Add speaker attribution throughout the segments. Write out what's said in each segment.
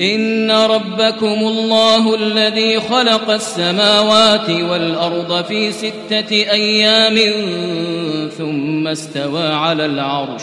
Speaker 1: ان ربكم الله الذي خلق السماوات والارض في سته ايام ثم استوى على العرش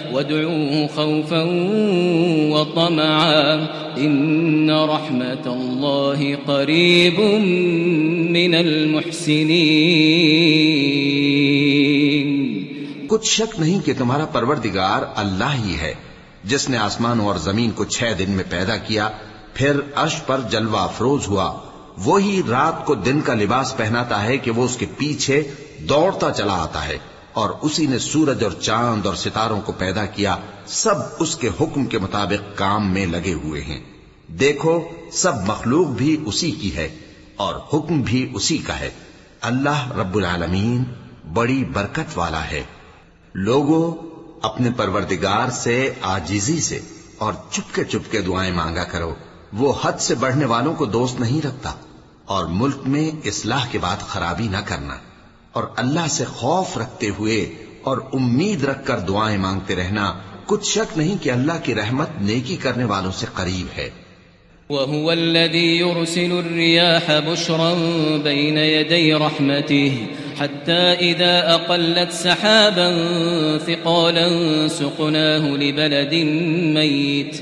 Speaker 1: وادعوه خوفا وطمعا إن رحمة الله قريب من المحسنين.
Speaker 2: کچھ شک نہیں کہ تمہارا پروردگار اللہ ہی ہے، جس نے آسمانوں اور زمین کو چھ دن میں پیدا کیا، پھر عرش پر جلوہ افروز ہوا۔ وہی رات کو دن کا لباس پہناتا ہے کہ وہ اس کے پیچھے دوڑتا چلا آتا ہے۔ اور اسی نے سورج اور چاند اور ستاروں کو پیدا کیا، سب اس کے حکم کے مطابق کام میں لگے ہوئے ہیں۔ دیکھو، سب مخلوق بھی اسی کی ہے اور حکم بھی اسی کا ہے۔ اللہ رب العالمین بڑی برکت والا ہے۔ لوگوں، اپنے پروردگار سے آجیزی سے اور چپکے چپکے دعائیں مانگا کرو۔ وہ حد سے بڑھنے والوں کو دوست نہیں رکھتا اور ملک میں اصلاح کے بعد خرابی نہ کرنا۔ اور اللہ سے خوف رکھتے ہوئے اور امید رکھ کر دعائیں مانگتے رہنا، کچھ شک نہیں کہ اللہ کی رحمت نیکی کرنے والوں سے قریب ہے۔
Speaker 1: وهو الذي يرسل الرياح بشرا بين يدي رحمته حتى إذا أقلت سحابا ثقالا سقناه لبلد ميت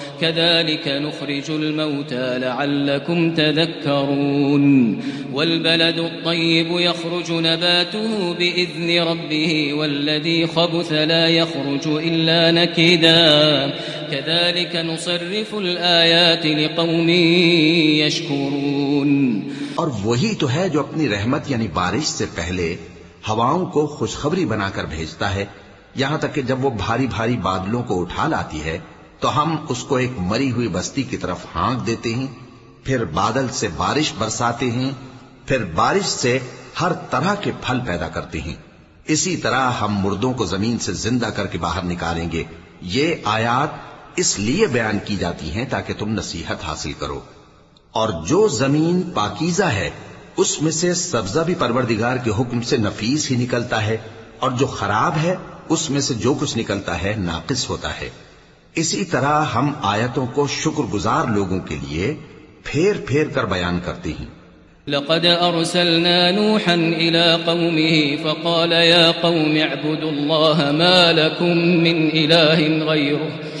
Speaker 1: كذلك نخرج الموتى لعلكم تذكرون. والبلد الطيب يخرج نباته بإذن ربه، والذي خبث لا يخرج إلا نكدا. كذلك نصرف الآيات لقوم يشكرون.
Speaker 2: اور وہی تو ہے جو اپنی رحمت یعنی بارش سے پہلے ہواؤں کو خوشخبری بنا کر بھیجتا ہے، یہاں تک کہ جب وہ بھاری بھاری بادلوں کو اٹھا لاتی ہے تو ہم اس کو ایک مری ہوئی بستی کی طرف ہانک دیتے ہیں، پھر بادل سے بارش برساتے ہیں، پھر بارش سے ہر طرح کے پھل پیدا کرتے ہیں۔ اسی طرح ہم مردوں کو زمین سے زندہ کر کے باہر نکالیں گے۔ یہ آیات اس لیے بیان کی جاتی ہیں تاکہ تم نصیحت حاصل کرو۔ اور جو زمین پاکیزہ ہے، اس میں سے سبزہ بھی پروردگار کے حکم سے نفیس ہی نکلتا ہے، اور جو خراب ہے، اس میں سے جو کچھ نکلتا ہے، ناقص ہوتا ہے۔ اسی طرح ہم آیتوں کو شکر گزار لوگوں کے لیے پھیر پھیر کر بیان کرتے ہیں۔
Speaker 1: لقد ارسلنا نوحا الى قومه فقال يا قوم اعبدوا الله ما لكم من اله غيره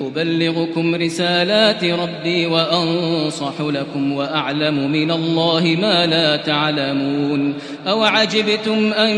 Speaker 1: أبلغكم رسالات ربي وأنصح لكم وأعلم من الله ما لا تعلمون أو عجبتم أن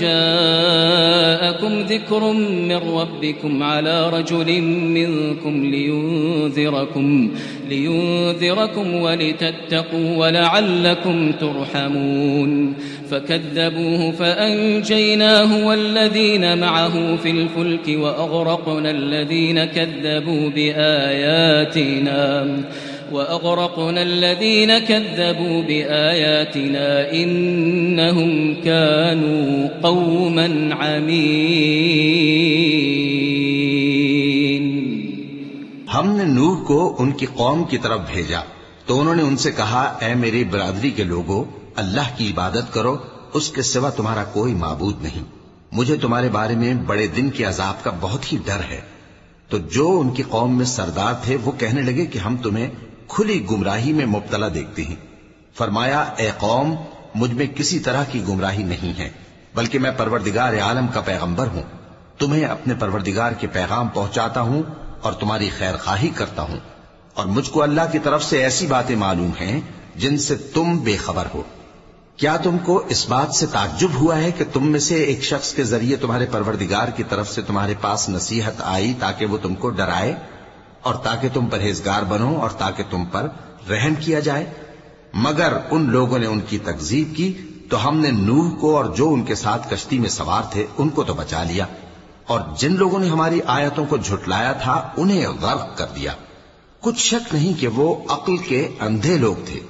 Speaker 1: جاءكم ذكر من ربكم على رجل منكم لينذركم لينذركم ولتتقوا ولعلكم ترحمون فكذبوه فأنجيناه والذين معه في الفلك وأغرقنا الذين كذبوا بآياتنا وأغرقنا الذين كذبوا بآياتنا إنهم كانوا قوما عمين.
Speaker 2: ہم نے نوح کو ان کی قوم کی طرف بھیجا تو انہوں نے ان سے کہا، اے میری برادری کے لوگوں، اللہ کی عبادت کرو، اس کے سوا تمہارا کوئی معبود نہیں۔ مجھے تمہارے بارے میں بڑے دن کے عذاب کا بہت ہی ڈر ہے۔ تو جو ان کی قوم میں سردار تھے، وہ کہنے لگے کہ ہم تمہیں کھلی گمراہی میں مبتلا دیکھتے ہیں۔ فرمایا، اے قوم، مجھ میں کسی طرح کی گمراہی نہیں ہے، بلکہ میں پروردگار عالم کا پیغمبر ہوں۔ تمہیں اپنے پروردگار کے پیغام پہنچاتا ہوں اور تمہاری خیر خواہی کرتا ہوں۔ اور مجھ کو اللہ کی طرف سے ایسی باتیں معلوم ہیں جن سے تم بے خبر ہو۔ کیا تم کو اس بات سے تعجب ہوا ہے کہ تم میں سے ایک شخص کے ذریعے تمہارے پروردگار کی طرف سے تمہارے پاس نصیحت آئی تاکہ وہ تم کو ڈرائے اور تاکہ تم پرہیزگار بنو اور تاکہ تم پر رحم کیا جائے؟ مگر ان لوگوں نے ان کی تکزیب کی تو ہم نے نوح کو اور جو ان کے ساتھ کشتی میں سوار تھے ان کو تو بچا لیا اور جن لوگوں نے ہماری آیتوں کو جھٹلایا تھا انہیں غرق کر دیا۔ کچھ شک نہیں کہ وہ عقل کے اندھے لوگ تھے۔